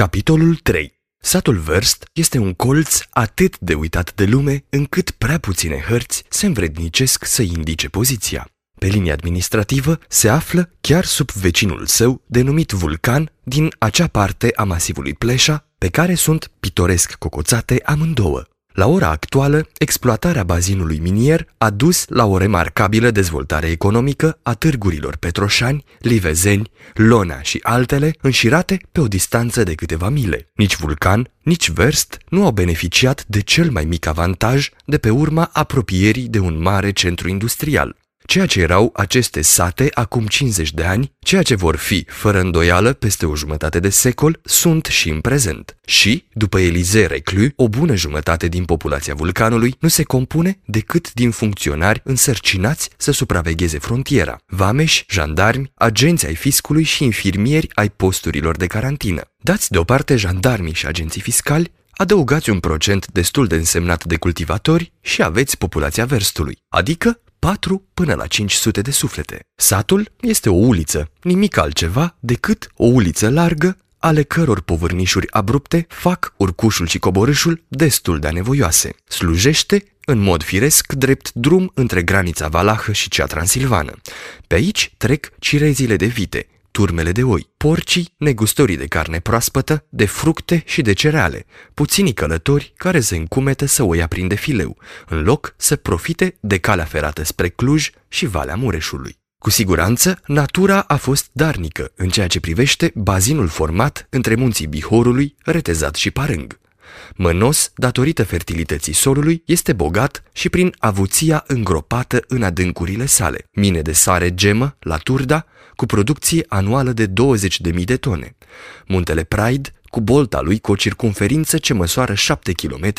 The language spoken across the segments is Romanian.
Capitolul 3 Satul Verst este un colț atât de uitat de lume încât prea puține hărți se învrednicesc să indice poziția. Pe linia administrativă se află chiar sub vecinul său, denumit Vulcan, din acea parte a masivului Pleșa, pe care sunt pitoresc cocoțate amândouă. La ora actuală, exploatarea bazinului minier a dus la o remarcabilă dezvoltare economică a târgurilor petroșani, livezeni, lona și altele înșirate pe o distanță de câteva mile. Nici Vulcan, nici Verst nu au beneficiat de cel mai mic avantaj de pe urma apropierii de un mare centru industrial. Ceea ce erau aceste sate acum 50 de ani, ceea ce vor fi, fără îndoială, peste o jumătate de secol, sunt și în prezent. Și, după Elize Reclu, o bună jumătate din populația vulcanului nu se compune decât din funcționari însărcinați să supravegheze frontiera, vameși, jandarmi, agenți ai fiscului și infirmieri ai posturilor de carantină. Dați deoparte jandarmii și agenții fiscali, adăugați un procent destul de însemnat de cultivatori și aveți populația verstului, adică 4 până la 500 de suflete. Satul este o uliță, nimic altceva decât o uliță largă ale căror povârnișuri abrupte fac urcușul și coborâșul destul de anevoioase. Slujește în mod firesc drept drum între granița valahă și cea transilvană. Pe aici trec cirezile de vite, turmele de oi, porcii, negustorii de carne proaspătă, de fructe și de cereale, puținii călători care se încumetă să o ia prin defileu, în loc să profite de calea ferată spre Cluj și Valea Mureșului. Cu siguranță, natura a fost darnică în ceea ce privește bazinul format între munții Bihorului, Retezat și Parâng. Mănos, datorită fertilității solului, este bogat și prin avuția îngropată în adâncurile sale. Mine de sare gemă, la Turda, cu producție anuală de 20.000 de tone. Muntele Pride, cu bolta lui cu o circumferință ce măsoară 7 km,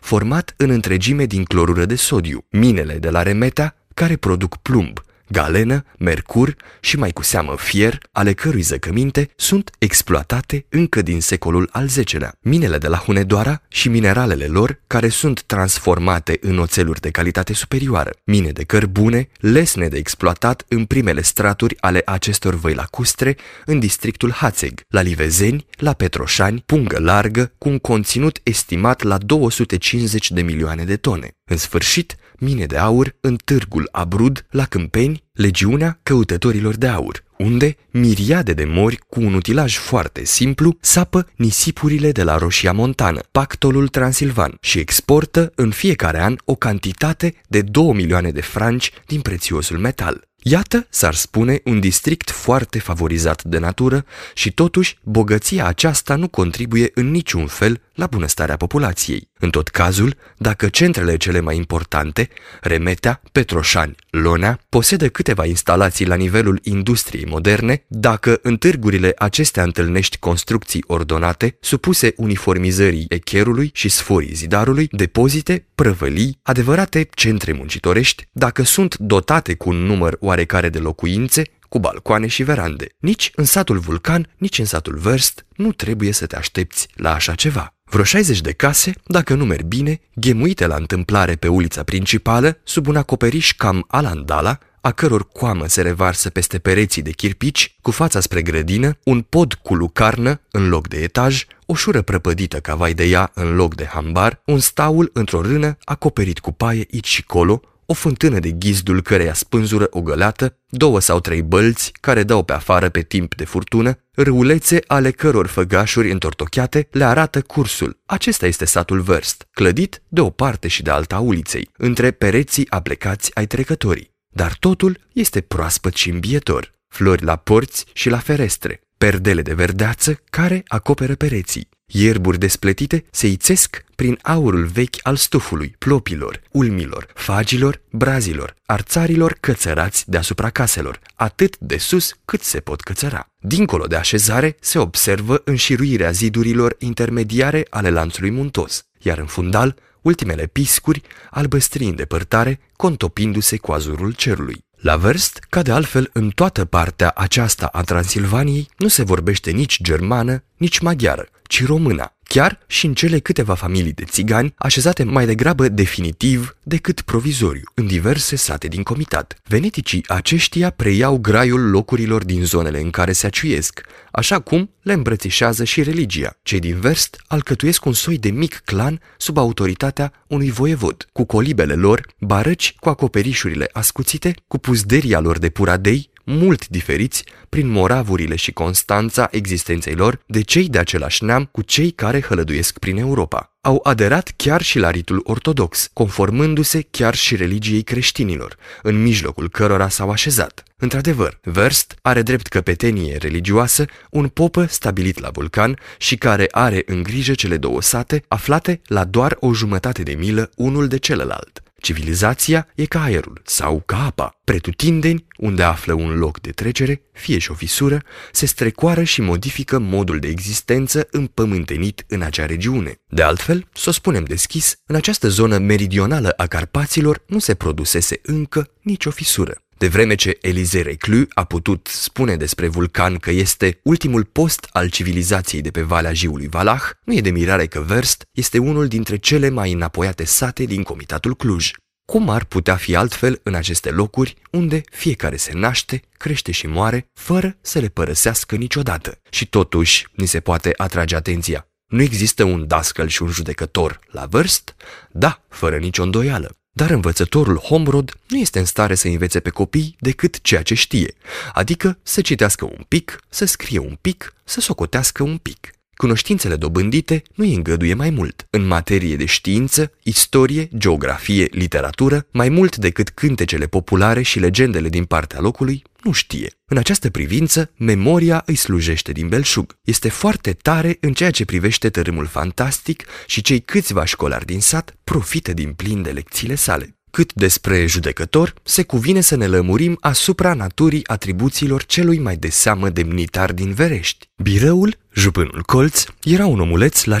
format în întregime din clorură de sodiu. Minele de la Remeta, care produc plumb, galenă, mercur și mai cu seamă fier, ale cărui zăcăminte sunt exploatate încă din secolul al X-lea. Minele de la Hunedoara și mineralele lor, care sunt transformate în oțeluri de calitate superioară. Mine de cărbune, lesne de exploatat în primele straturi ale acestor văi lacustre în districtul Hațeg, la Livezeni, la Petroșani, pungă largă, cu un conținut estimat la 250 de milioane de tone. În sfârșit, mine de aur în târgul Abrud, la Câmpeni, legiunea căutătorilor de aur, unde miriade de mori cu un utilaj foarte simplu sapă nisipurile de la Roșia Montană, pactolul transilvan și exportă în fiecare an o cantitate de 2 milioane de franci din prețiosul metal. Iată, s-ar spune, un district foarte favorizat de natură și totuși bogăția aceasta nu contribuie în niciun fel la bunăstarea populației. În tot cazul, dacă centrele cele mai importante, Remetea, Petroșani, Lonea, posedă câteva instalații la nivelul industriei moderne, dacă în târgurile acestea întâlnești construcții ordonate, supuse uniformizării echerului și sforii zidarului, depozite, prăvălii, adevărate centre muncitorești, dacă sunt dotate cu un număr oarecare de locuințe, cu balcoane și verande. Nici în satul Vulcan, nici în satul Verst nu trebuie să te aștepți la așa ceva. Vreo 60 de case, dacă nu merg bine, ghemuite la întâmplare pe ulița principală, sub un acoperiș cam alandala, a căror coamă se revarsă peste pereții de chirpici, cu fața spre grădină, un pod cu lucarnă în loc de etaj, o șură prăpădită ca vai de ea în loc de hambar, un staul într-o rână acoperit cu paie aici și colo, o fântână de ghizdul căreia spânzură o găleată, două sau trei bălți care dau pe afară pe timp de furtună, râulețe ale căror făgașuri întortocheate le arată cursul. Acesta este satul Verst, clădit de o parte și de alta a uliței, între pereții aplecați ai trecătorii. Dar totul este proaspăt și îmbietor. Flori la porți și la ferestre, perdele de verdeață care acoperă pereții, Ierburi despletite se ițesc prin aurul vechi al stufului, plopilor, ulmilor, fagilor, brazilor, arțarilor cățărați deasupra caselor, atât de sus cât se pot cățăra. Dincolo de așezare se observă înșiruirea zidurilor intermediare ale lanțului muntos, iar în fundal, ultimele piscuri, albăstrii în depărtare, contopindu-se cu azurul cerului. La Verst, ca de altfel în toată partea aceasta a Transilvaniei, nu se vorbește nici germană, nici maghiară, ci româna, chiar și în cele câteva familii de țigani așezate mai degrabă definitiv decât provizoriu în diverse sate din comitat. Veneticii aceștia preiau graiul locurilor din zonele în care se aciuiesc, așa cum le îmbrățișează și religia. Cei din vest alcătuiesc un soi de mic clan sub autoritatea unui voievod, cu colibele lor, barăci cu acoperișurile ascuțite, cu puzderia lor de puradei, mult diferiți prin moravurile și constanța existenței lor de cei de același neam cu cei care hălăduiesc prin Europa. Au aderat chiar și la ritul ortodox, conformându-se chiar și religiei creștinilor, în mijlocul cărora s-au așezat. Într-adevăr, Verst are drept căpetenie religioasă un popă stabilit la vulcan și care are în grijă cele două sate aflate la doar o jumătate de milă unul de celălalt. Civilizația e ca aerul sau ca apa. Pretutindeni, unde află un loc de trecere, fie și o fisură, se strecoară și modifică modul de existență împământenit în acea regiune. De altfel, să o spunem deschis, în această zonă meridională a Carpaților nu se produsese încă nicio fisură. De vreme ce Elisee Reclus a putut spune despre vulcan că este ultimul post al civilizației de pe Valea Jiului Valah, nu e de mirare că Verst este unul dintre cele mai înapoiate sate din comitatul Cluj. Cum ar putea fi altfel în aceste locuri unde fiecare se naște, crește și moare, fără să le părăsească niciodată? Și totuși ni se poate atrage atenția. Nu există un dascăl și un judecător la vârst? Da, fără nicio îndoială. Dar învățătorul Homrod nu este în stare să învețe pe copii decât ceea ce știe, adică să citească un pic, să scrie un pic, să socotească un pic. Cunoștințele dobândite nu îi îngăduie mai mult. În materie de știință, istorie, geografie, literatură, mai mult decât cântecele populare și legendele din partea locului, nu știe. În această privință, memoria îi slujește din belșug. Este foarte tare în ceea ce privește tărâmul fantastic și cei câțiva școlari din sat profită din plin de lecțiile sale. Cât despre judecător, se cuvine să ne lămurim asupra naturii atribuțiilor celui mai de seamă demnitar din Verești. Birăul, jupânul colț, era un omuleț la 55-60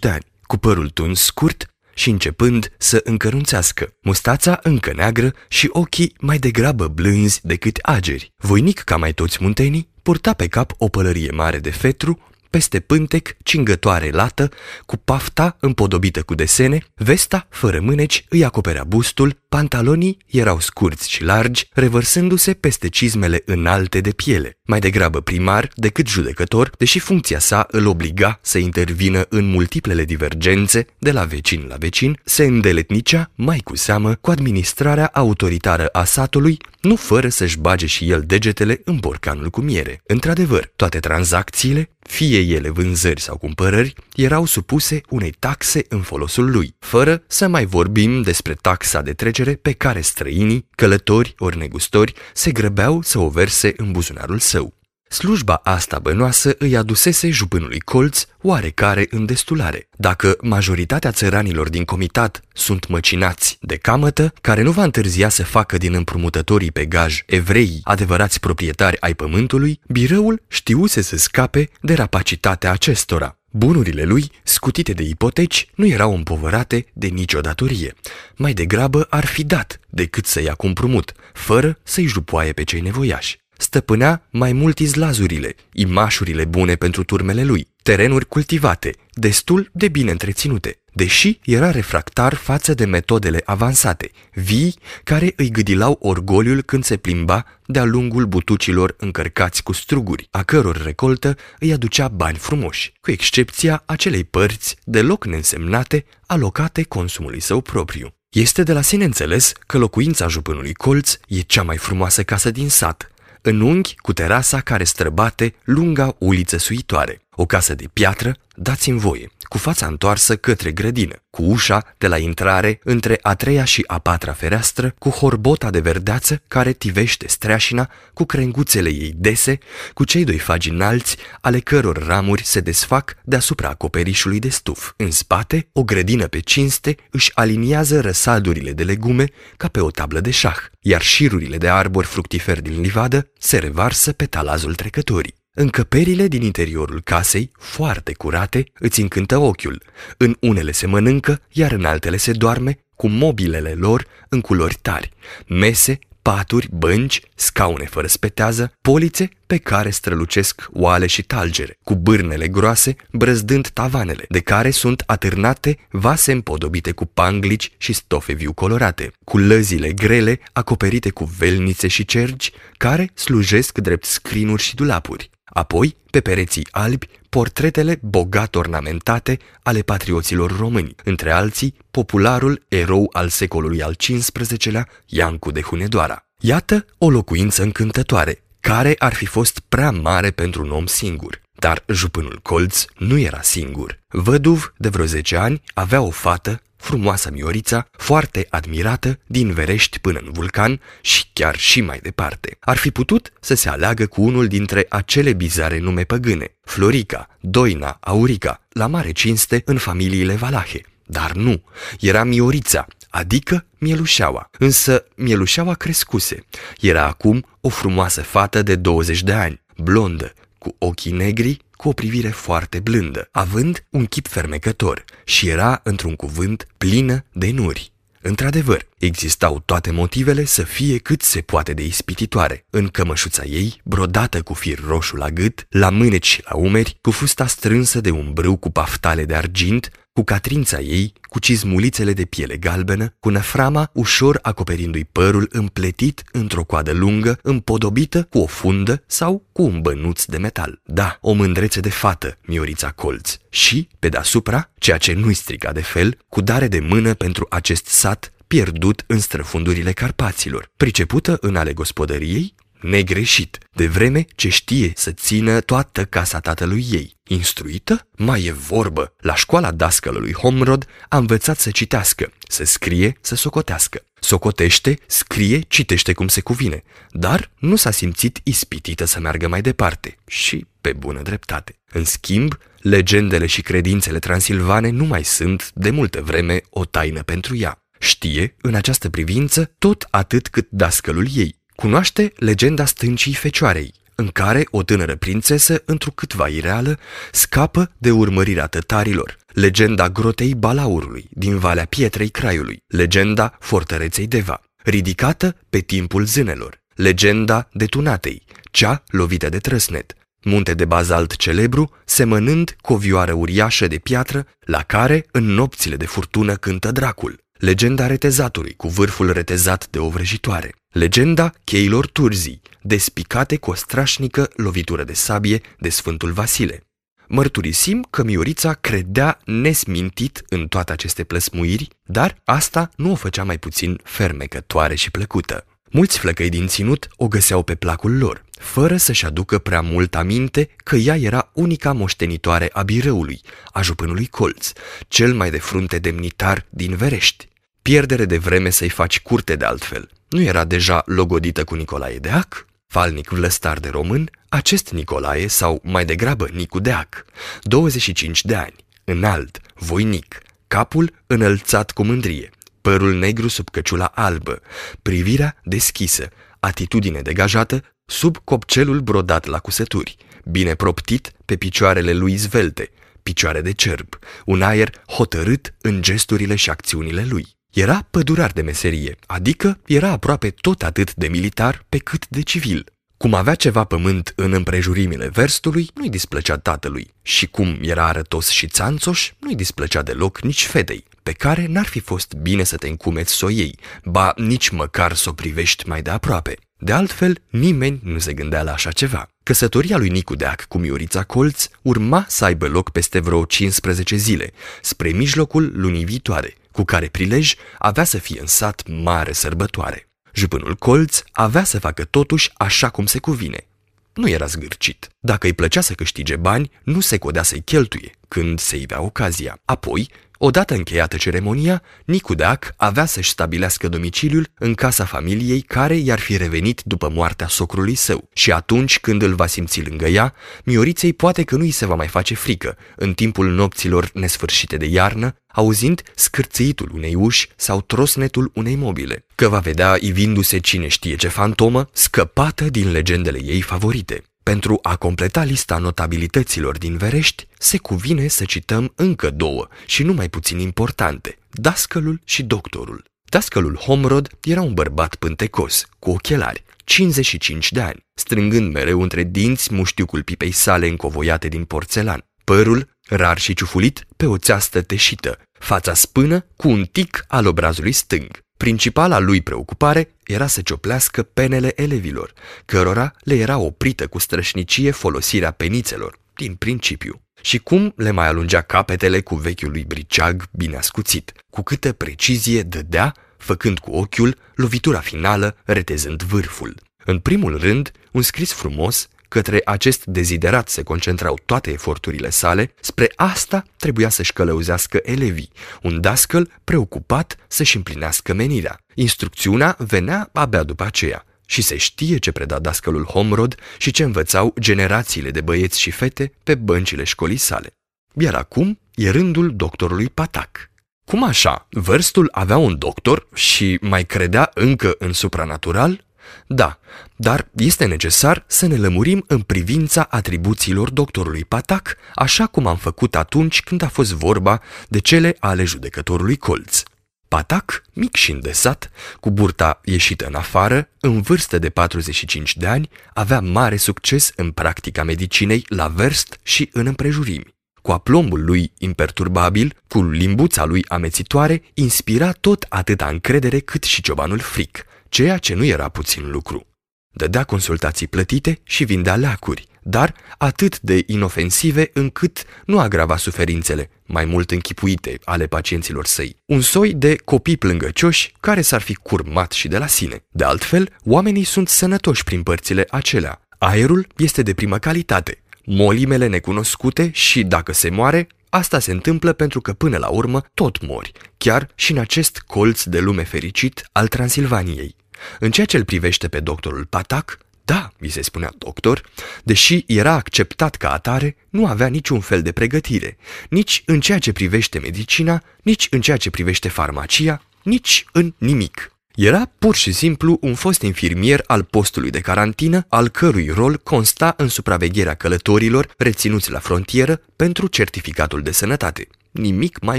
de ani, cu părul tuns scurt și începând să încărunțească, mustața încă neagră și ochii mai degrabă blânzi decât ageri. Voinic ca mai toți muntenii, purta pe cap o pălărie mare de fetru, peste pântec, cingătoare lată, cu pafta împodobită cu desene, vesta, fără mâneci, îi acoperea bustul, pantalonii erau scurți și largi, revărsându-se peste cizmele înalte de piele. Mai degrabă primar decât judecător, deși funcția sa îl obliga să intervină în multiplele divergențe de la vecin la vecin, se îndeletnicea, mai cu seamă, cu administrarea autoritară a satului, nu fără să-și bage și el degetele în borcanul cu miere. Într-adevăr, toate tranzacțiile, fie ele vânzări sau cumpărări, erau supuse unei taxe în folosul lui, fără să mai vorbim despre taxa de trecere pe care străinii, călători ori negustori se grăbeau să o verse în buzunarul său. Slujba asta bănoasă îi adusese jupânului colț oarecare îndestulare. Dacă majoritatea țăranilor din comitat sunt măcinați de camătă, care nu va întârzia să facă din împrumutătorii pe gaj evrei adevărați proprietari ai pământului, birăul știuse să scape de rapacitatea acestora. Bunurile lui, scutite de ipoteci, nu erau împovărate de nicio datorie. Mai degrabă ar fi dat decât să ia cumprumut, fără să-i jupoaie pe cei nevoiași stăpânea mai mult izlazurile, imașurile bune pentru turmele lui, terenuri cultivate, destul de bine întreținute, deși era refractar față de metodele avansate, vii care îi gâdilau orgoliul când se plimba de-a lungul butucilor încărcați cu struguri, a căror recoltă îi aducea bani frumoși, cu excepția acelei părți deloc neînsemnate alocate consumului său propriu. Este de la sine înțeles că locuința jupânului Colț e cea mai frumoasă casă din sat, în unghi cu terasa care străbate lunga uliță suitoare. O casă de piatră, dați-mi voie, cu fața întoarsă către grădină, cu ușa de la intrare între a treia și a patra fereastră, cu horbota de verdeață care tivește streașina, cu crenguțele ei dese, cu cei doi fagi înalți, ale căror ramuri se desfac deasupra acoperișului de stuf. În spate, o grădină pe cinste își aliniază răsadurile de legume ca pe o tablă de șah, iar șirurile de arbori fructiferi din livadă se revarsă pe talazul trecătorii. Încăperile din interiorul casei, foarte curate, îți încântă ochiul. În unele se mănâncă, iar în altele se doarme, cu mobilele lor în culori tari, mese paturi, bănci, scaune fără spetează, polițe pe care strălucesc oale și talgere, cu bârnele groase brăzdând tavanele, de care sunt atârnate vase împodobite cu panglici și stofe viu colorate, cu lăzile grele acoperite cu velnițe și cergi, care slujesc drept scrinuri și dulapuri. Apoi, pe pereții albi, portretele bogat ornamentate ale patrioților români, între alții popularul erou al secolului al XV-lea, Iancu de Hunedoara. Iată o locuință încântătoare, care ar fi fost prea mare pentru un om singur. Dar jupânul Colț nu era singur. Văduv de vreo 10 ani avea o fată frumoasa Miorița, foarte admirată, din Verești până în Vulcan și chiar și mai departe. Ar fi putut să se aleagă cu unul dintre acele bizare nume păgâne, Florica, Doina, Aurica, la mare cinste în familiile Valahe. Dar nu, era Miorița, adică Mielușeaua. Însă Mielușeaua crescuse. Era acum o frumoasă fată de 20 de ani, blondă, cu ochii negri cu o privire foarte blândă, având un chip fermecător și era, într-un cuvânt, plină de nuri. Într-adevăr, existau toate motivele să fie cât se poate de ispititoare. În cămășuța ei, brodată cu fir roșu la gât, la mâneci și la umeri, cu fusta strânsă de un brâu cu paftale de argint, cu catrința ei, cu cizmulițele de piele galbenă, cu năframa ușor acoperindu-i părul împletit într-o coadă lungă, împodobită cu o fundă sau cu un bănuț de metal. Da, o mândrețe de fată, Miorița Colț. Și, pe deasupra, ceea ce nu-i strica de fel, cu dare de mână pentru acest sat pierdut în străfundurile Carpaților, pricepută în ale gospodăriei, negreșit, de vreme ce știe să țină toată casa tatălui ei. Instruită? Mai e vorbă. La școala dascălului Homrod a învățat să citească, să scrie, să socotească. Socotește, scrie, citește cum se cuvine, dar nu s-a simțit ispitită să meargă mai departe și pe bună dreptate. În schimb, legendele și credințele transilvane nu mai sunt, de multă vreme, o taină pentru ea. Știe, în această privință, tot atât cât dascălul ei. Cunoaște legenda stâncii fecioarei, în care o tânără prințesă, întrucâtva ireală, scapă de urmărirea tătarilor, legenda grotei Balaurului din Valea Pietrei Craiului, legenda fortăreței Deva, ridicată pe timpul zânelor, legenda detunatei, cea lovită de trăsnet, munte de bazalt celebru, semănând cu o vioară uriașă de piatră, la care, în nopțile de furtună, cântă dracul, legenda retezatului cu vârful retezat de o vrăjitoare, legenda cheilor turzii, despicate cu o strașnică lovitură de sabie de Sfântul Vasile. Mărturisim că Miorița credea nesmintit în toate aceste plăsmuiri, dar asta nu o făcea mai puțin fermecătoare și plăcută. Mulți flăcăi din ținut o găseau pe placul lor, fără să-și aducă prea mult aminte că ea era unica moștenitoare a birăului, a jupânului Colț, cel mai de frunte demnitar din Verești. Pierdere de vreme să-i faci curte de altfel. Nu era deja logodită cu Nicolae Deac? Falnic vlăstar de român, acest Nicolae, sau mai degrabă Nicu Deac, 25 de ani, înalt, voinic, capul înălțat cu mândrie, părul negru sub căciula albă, privirea deschisă, atitudine degajată sub copcelul brodat la cusături, bine proptit pe picioarele lui zvelte, picioare de cerb, un aer hotărât în gesturile și acțiunile lui. Era pădurar de meserie, adică era aproape tot atât de militar pe cât de civil. Cum avea ceva pământ în împrejurimile verstului, nu-i displăcea tatălui, și cum era arătos și țanțoș, nu-i displăcea deloc nici fetei, pe care n-ar fi fost bine să te încumeți să o iei, ba nici măcar să o privești mai de aproape. De altfel, nimeni nu se gândea la așa ceva. Căsătoria lui Nicu Deac cu Miorița Colț urma să aibă loc peste vreo 15 zile, spre mijlocul lunii viitoare, cu care prilej avea să fie în sat mare sărbătoare. Jupânul Colț avea să facă totuși așa cum se cuvine. Nu era zgârcit. Dacă îi plăcea să câștige bani, nu se codea să-i cheltuie, când se ivea ocazia. Apoi, Odată încheiată ceremonia, Nicu Deac avea să-și stabilească domiciliul în casa familiei care i-ar fi revenit după moartea socrului său. Și atunci când îl va simți lângă ea, Mioriței poate că nu îi se va mai face frică, în timpul nopților nesfârșite de iarnă, auzind scârțâitul unei uși sau trosnetul unei mobile, că va vedea ivindu-se cine știe ce fantomă, scăpată din legendele ei favorite. Pentru a completa lista notabilităților din Verești, se cuvine să cităm încă două și nu mai puțin importante, dascălul și doctorul. Dascălul Homrod era un bărbat pântecos, cu ochelari, 55 de ani, strângând mereu între dinți muștiucul pipei sale încovoiate din porțelan, părul, rar și ciufulit, pe o țeastă teșită, fața spână cu un tic al obrazului stâng. Principala lui preocupare era să cioplească penele elevilor, cărora le era oprită cu strășnicie folosirea penițelor, din principiu. Și cum le mai alungea capetele cu vechiul lui briceag bine ascuțit, cu câtă precizie dădea, făcând cu ochiul lovitura finală, retezând vârful. În primul rând, un scris frumos, către acest deziderat se concentrau toate eforturile sale, spre asta trebuia să-și călăuzească elevii, un dascăl preocupat să-și împlinească menirea. Instrucțiunea venea abia după aceea și se știe ce preda dascălul Homrod și ce învățau generațiile de băieți și fete pe băncile școlii sale. Iar acum e rândul doctorului Patac. Cum așa? Vârstul avea un doctor și mai credea încă în supranatural? Da, dar este necesar să ne lămurim în privința atribuțiilor doctorului Patac, așa cum am făcut atunci când a fost vorba de cele ale judecătorului Colț. Patac, mic și îndesat, cu burta ieșită în afară, în vârstă de 45 de ani, avea mare succes în practica medicinei la verst și în împrejurimi. Cu aplombul lui imperturbabil, cu limbuța lui amețitoare, inspira tot atâta încredere cât și ciobanul fric, ceea ce nu era puțin lucru. Dădea consultații plătite și vindea leacuri, dar atât de inofensive încât nu agrava suferințele, mai mult închipuite, ale pacienților săi. Un soi de copii plângăcioși care s-ar fi curmat și de la sine. De altfel, oamenii sunt sănătoși prin părțile acelea. Aerul este de primă calitate, molimele necunoscute și, dacă se moare, asta se întâmplă pentru că până la urmă tot mori, chiar și în acest colț de lume fericit al Transilvaniei. În ceea ce îl privește pe doctorul Patac, da, mi se spunea doctor, deși era acceptat ca atare, nu avea niciun fel de pregătire, nici în ceea ce privește medicina, nici în ceea ce privește farmacia, nici în nimic. Era pur și simplu un fost infirmier al postului de carantină, al cărui rol consta în supravegherea călătorilor reținuți la frontieră pentru certificatul de sănătate nimic mai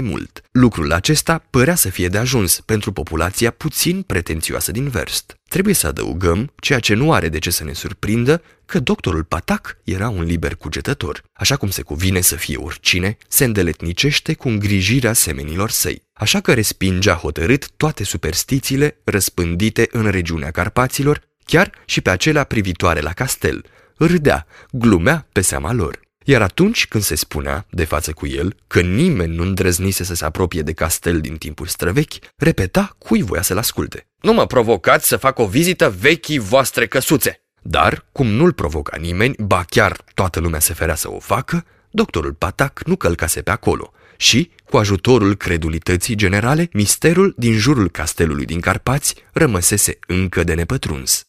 mult. Lucrul acesta părea să fie de ajuns pentru populația puțin pretențioasă din verst. Trebuie să adăugăm, ceea ce nu are de ce să ne surprindă, că doctorul Patac era un liber cugetător. Așa cum se cuvine să fie oricine, se îndeletnicește cu îngrijirea semenilor săi. Așa că respingea hotărât toate superstițiile răspândite în regiunea Carpaților, chiar și pe acelea privitoare la castel. Râdea, glumea pe seama lor. Iar atunci când se spunea, de față cu el, că nimeni nu îndrăznise să se apropie de castel din timpul străvechi, repeta cui voia să-l asculte. Nu mă provocați să fac o vizită vechii voastre căsuțe! Dar, cum nu-l provoca nimeni, ba chiar toată lumea se ferea să o facă, doctorul Patac nu călcase pe acolo și, cu ajutorul credulității generale, misterul din jurul castelului din Carpați rămăsese încă de nepătruns.